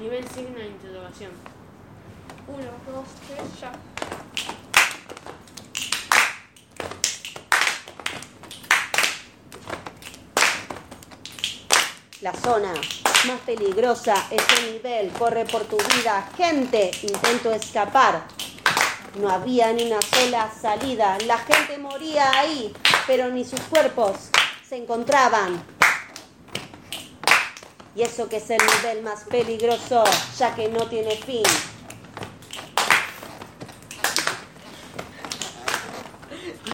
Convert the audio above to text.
Nivel signo de interrogación. Uno, dos, tres, ya. La zona más peligrosa es el nivel. Corre por tu vida. Gente, intento escapar. No había ni una sola salida. La gente moría ahí, pero ni sus cuerpos se encontraban. Y eso que es el nivel más peligroso, ya que no tiene fin.